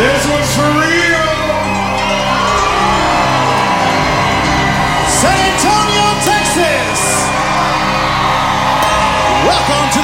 This was for real. San Antonio, Texas. Welcome to